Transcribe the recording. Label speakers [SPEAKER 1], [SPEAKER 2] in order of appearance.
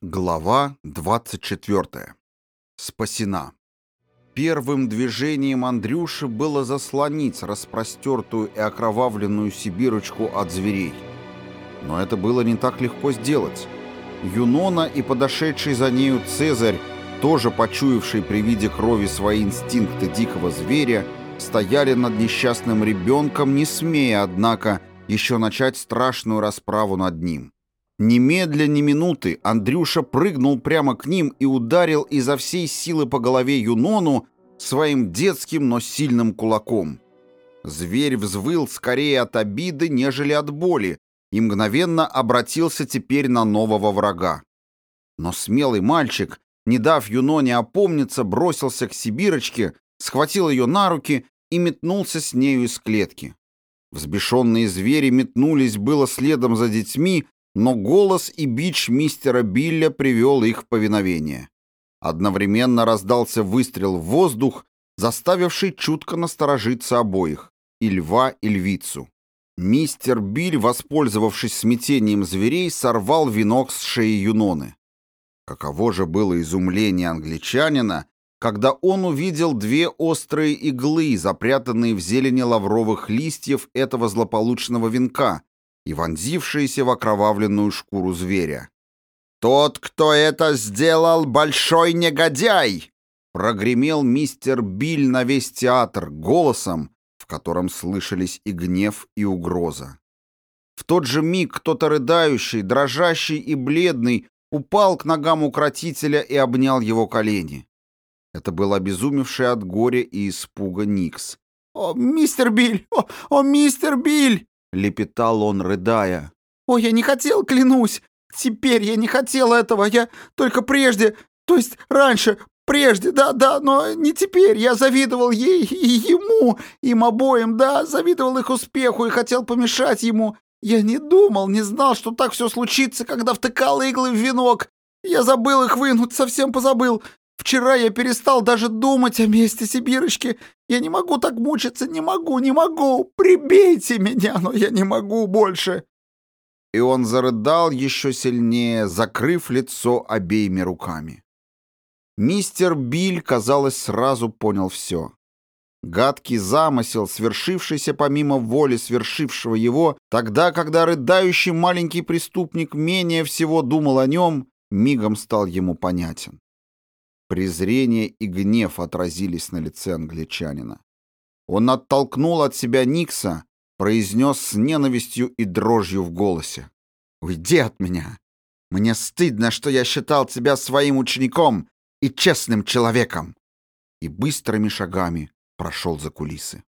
[SPEAKER 1] Глава 24. Спасена. Первым движением Андрюши было заслонить распростертую и окровавленную сибирочку от зверей. Но это было не так легко сделать. Юнона и подошедший за нею Цезарь, тоже почуявший при виде крови свои инстинкты дикого зверя, стояли над несчастным ребенком, не смея, однако, еще начать страшную расправу над ним. Немедля ни минуты Андрюша прыгнул прямо к ним и ударил изо всей силы по голове Юнону своим детским, но сильным кулаком. Зверь взвыл скорее от обиды, нежели от боли, и мгновенно обратился теперь на нового врага. Но смелый мальчик, не дав Юноне опомниться, бросился к Сибирочке, схватил ее на руки и метнулся с нею из клетки. Взбешенные звери метнулись было следом за детьми, но голос и бич мистера Билля привел их в повиновение. Одновременно раздался выстрел в воздух, заставивший чутко насторожиться обоих — и льва, и львицу. Мистер Биль, воспользовавшись смятением зверей, сорвал венок с шеи Юноны. Каково же было изумление англичанина, когда он увидел две острые иглы, запрятанные в зелени лавровых листьев этого злополучного венка, и вонзившиеся в окровавленную шкуру зверя. «Тот, кто это сделал, большой негодяй!» прогремел мистер Биль на весь театр голосом, в котором слышались и гнев, и угроза. В тот же миг кто-то рыдающий, дрожащий и бледный упал к ногам укротителя и обнял его колени. Это был обезумевший от горя и испуга Никс.
[SPEAKER 2] «О, мистер Биль! О, о мистер Биль!»
[SPEAKER 1] — лепетал он, рыдая.
[SPEAKER 2] «О, я не хотел, клянусь! Теперь я не хотел этого! Я только прежде, то есть раньше, прежде, да-да, но не теперь! Я завидовал ей и ему, им обоим, да, завидовал их успеху и хотел помешать ему. Я не думал, не знал, что так все случится, когда втыкал иглы в венок. Я забыл их вынуть, совсем позабыл. Вчера я перестал даже думать о месте Сибирочки. Я не могу так мучиться, не могу, не могу. Прибейте меня, но я не могу больше.
[SPEAKER 1] И он зарыдал еще сильнее, закрыв лицо обеими руками. Мистер Биль, казалось, сразу понял все. Гадкий замысел, свершившийся помимо воли свершившего его, тогда, когда рыдающий маленький преступник менее всего думал о нем, мигом стал ему понятен. Презрение и гнев отразились на лице англичанина. Он оттолкнул от себя Никса, произнес с ненавистью и дрожью в голосе. «Уйди от меня! Мне стыдно, что я считал тебя своим учеником и честным человеком!» И быстрыми шагами прошел за кулисы.